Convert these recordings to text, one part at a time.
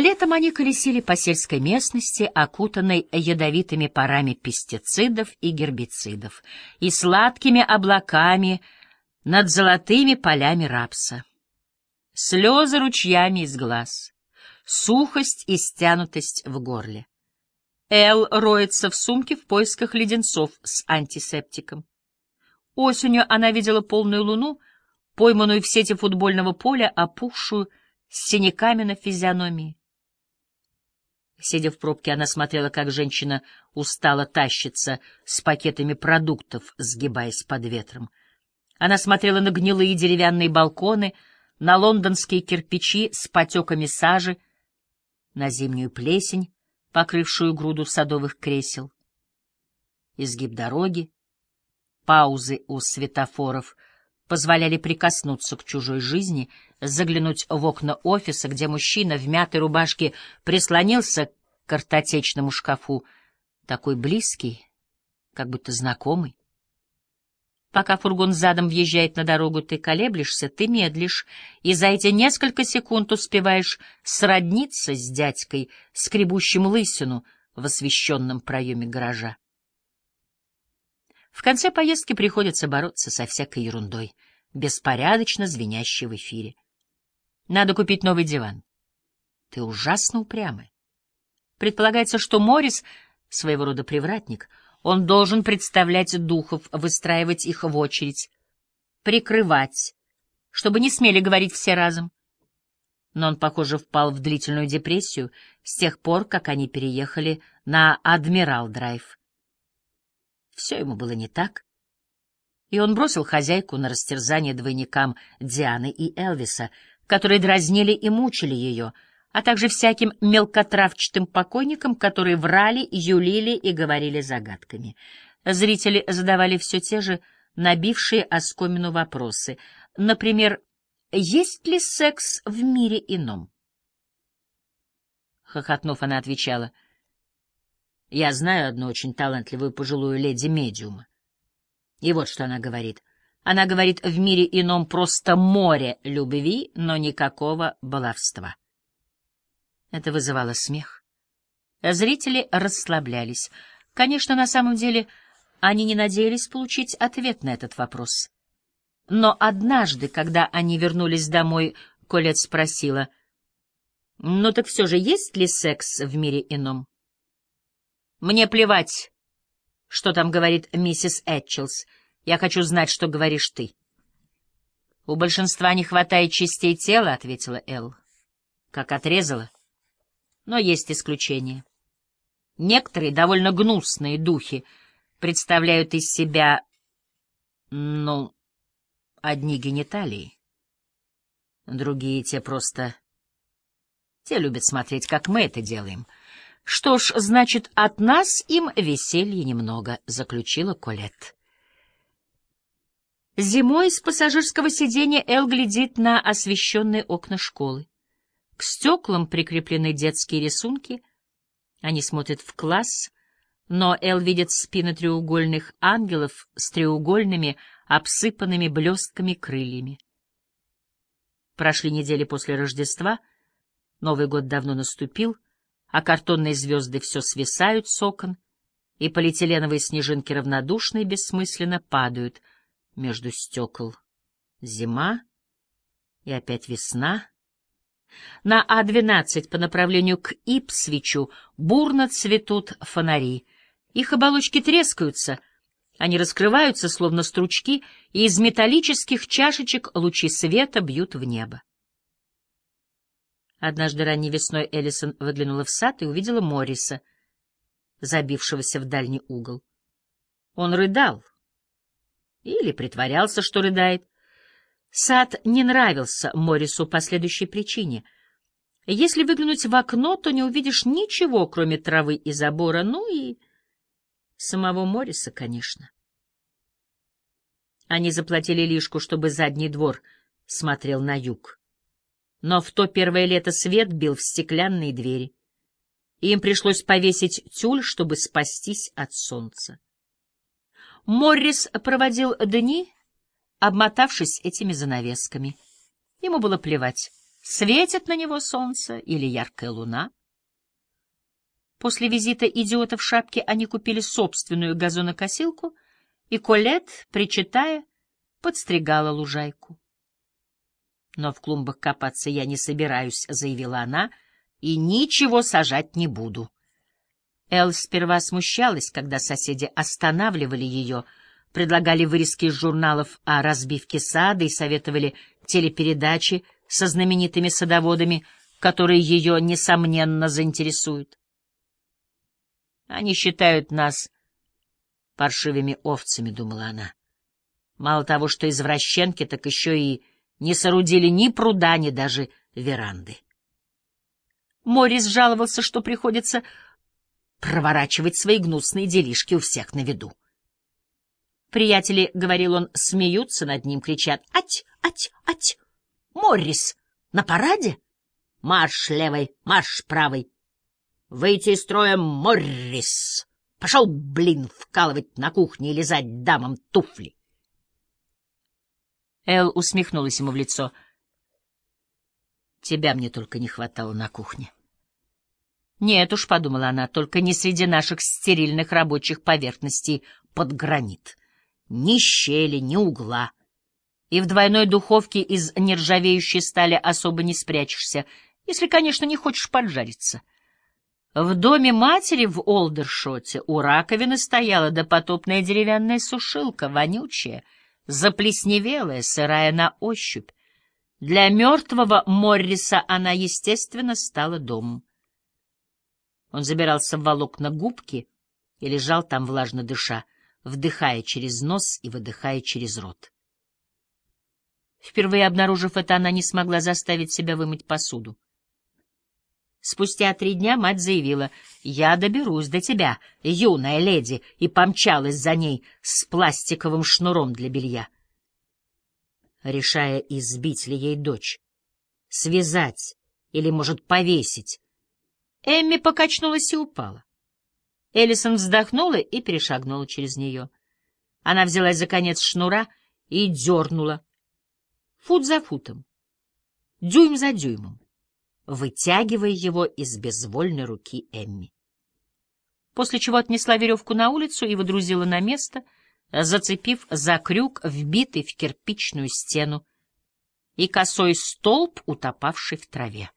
Летом они колесили по сельской местности, окутанной ядовитыми парами пестицидов и гербицидов, и сладкими облаками над золотыми полями рапса. Слезы ручьями из глаз, сухость и стянутость в горле. Эл роется в сумке в поисках леденцов с антисептиком. Осенью она видела полную луну, пойманную в сети футбольного поля, опухшую с синяками на физиономии. Сидя в пробке, она смотрела, как женщина устало тащится с пакетами продуктов, сгибаясь под ветром. Она смотрела на гнилые деревянные балконы, на лондонские кирпичи с потеками сажи, на зимнюю плесень, покрывшую груду садовых кресел. Изгиб дороги, паузы у светофоров позволяли прикоснуться к чужой жизни, заглянуть в окна офиса, где мужчина в мятой рубашке прислонился к картотечному шкафу, такой близкий, как будто знакомый. Пока фургон задом въезжает на дорогу, ты колеблешься, ты медлишь, и за эти несколько секунд успеваешь сродниться с дядькой, скребущим лысину в освещенном проеме гаража. В конце поездки приходится бороться со всякой ерундой, беспорядочно звенящей в эфире. Надо купить новый диван. Ты ужасно упрямый. Предполагается, что Морис — своего рода привратник. Он должен представлять духов, выстраивать их в очередь, прикрывать, чтобы не смели говорить все разом. Но он, похоже, впал в длительную депрессию с тех пор, как они переехали на Адмирал-драйв. Все ему было не так. И он бросил хозяйку на растерзание двойникам Дианы и Элвиса, которые дразнили и мучили ее, а также всяким мелкотравчатым покойникам, которые врали, юлили и говорили загадками. Зрители задавали все те же набившие оскомину вопросы. Например, есть ли секс в мире ином? Хохотнув, она отвечала — я знаю одну очень талантливую пожилую леди-медиума. И вот что она говорит. Она говорит, в мире ином просто море любви, но никакого баловства. Это вызывало смех. Зрители расслаблялись. Конечно, на самом деле они не надеялись получить ответ на этот вопрос. Но однажды, когда они вернулись домой, Колет спросила, «Ну так все же есть ли секс в мире ином?» Мне плевать, что там говорит миссис Этчелс. Я хочу знать, что говоришь ты. — У большинства не хватает частей тела, — ответила Эл. — Как отрезала. Но есть исключения. Некоторые довольно гнусные духи представляют из себя, ну, одни гениталии. Другие те просто... Те любят смотреть, как мы это делаем — что ж, значит, от нас им веселья немного, заключила Колет. Зимой с пассажирского сиденья Эл глядит на освещенные окна школы. К стеклам прикреплены детские рисунки. Они смотрят в класс, но Эл видит спины треугольных ангелов с треугольными, обсыпанными блестками крыльями. Прошли недели после Рождества, Новый год давно наступил — а картонные звезды все свисают с окон, и полиэтиленовые снежинки равнодушно и бессмысленно падают между стекол. Зима и опять весна. На А-12 по направлению к Ипсвичу бурно цветут фонари. Их оболочки трескаются, они раскрываются, словно стручки, и из металлических чашечек лучи света бьют в небо. Однажды ранней весной Эллисон выглянула в сад и увидела Морриса, забившегося в дальний угол. Он рыдал. Или притворялся, что рыдает. Сад не нравился Моррису по следующей причине. Если выглянуть в окно, то не увидишь ничего, кроме травы и забора, ну и самого Морриса, конечно. Они заплатили лишку, чтобы задний двор смотрел на юг. Но в то первое лето свет бил в стеклянные двери, им пришлось повесить тюль, чтобы спастись от солнца. Моррис проводил дни, обмотавшись этими занавесками. Ему было плевать, Светит на него солнце или яркая луна? После визита идиота в шапке они купили собственную газонокосилку, и Колет, причитая, подстригала лужайку. «Но в клумбах копаться я не собираюсь», — заявила она, — «и ничего сажать не буду». Эл сперва смущалась, когда соседи останавливали ее, предлагали вырезки из журналов о разбивке сада и советовали телепередачи со знаменитыми садоводами, которые ее, несомненно, заинтересуют. Они считают нас паршивыми овцами, — думала она. Мало того, что извращенки, так еще и не соорудили ни пруда, ни даже веранды. Морис жаловался, что приходится проворачивать свои гнусные делишки у всех на виду. Приятели, — говорил он, — смеются над ним, кричат «Ать! Ать! Ать! Моррис! На параде? Марш левой, марш правой! Выйти из строя, Моррис! Пошел, блин, вкалывать на кухне и лизать дамам туфли!» Эл усмехнулась ему в лицо. «Тебя мне только не хватало на кухне». Нет уж, — подумала она, — только не среди наших стерильных рабочих поверхностей под гранит. Ни щели, ни угла. И в двойной духовке из нержавеющей стали особо не спрячешься, если, конечно, не хочешь поджариться. В доме матери в Олдершоте у раковины стояла допотопная деревянная сушилка, вонючая, заплесневелая, сырая на ощупь. Для мертвого Морриса она, естественно, стала домом. Он забирался в волокна губки и лежал там, влажно дыша, вдыхая через нос и выдыхая через рот. Впервые обнаружив это, она не смогла заставить себя вымыть посуду. Спустя три дня мать заявила, «Я доберусь до тебя, юная леди», и помчалась за ней с пластиковым шнуром для белья. Решая, избить ли ей дочь, связать или, может, повесить, Эмми покачнулась и упала. Эллисон вздохнула и перешагнула через нее. Она взялась за конец шнура и дернула. Фут за футом, дюйм за дюймом, вытягивая его из безвольной руки Эмми. После чего отнесла веревку на улицу и водрузила на место, зацепив за крюк, вбитый в кирпичную стену, и косой столб, утопавший в траве.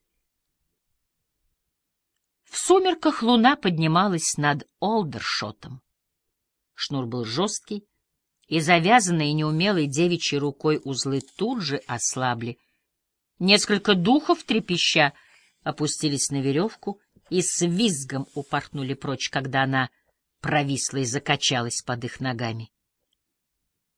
В сумерках луна поднималась над Олдершотом. Шнур был жесткий, и завязанные неумелой девичьей рукой узлы тут же ослабли. Несколько духов трепеща опустились на веревку и с визгом упорхнули прочь, когда она провисла и закачалась под их ногами.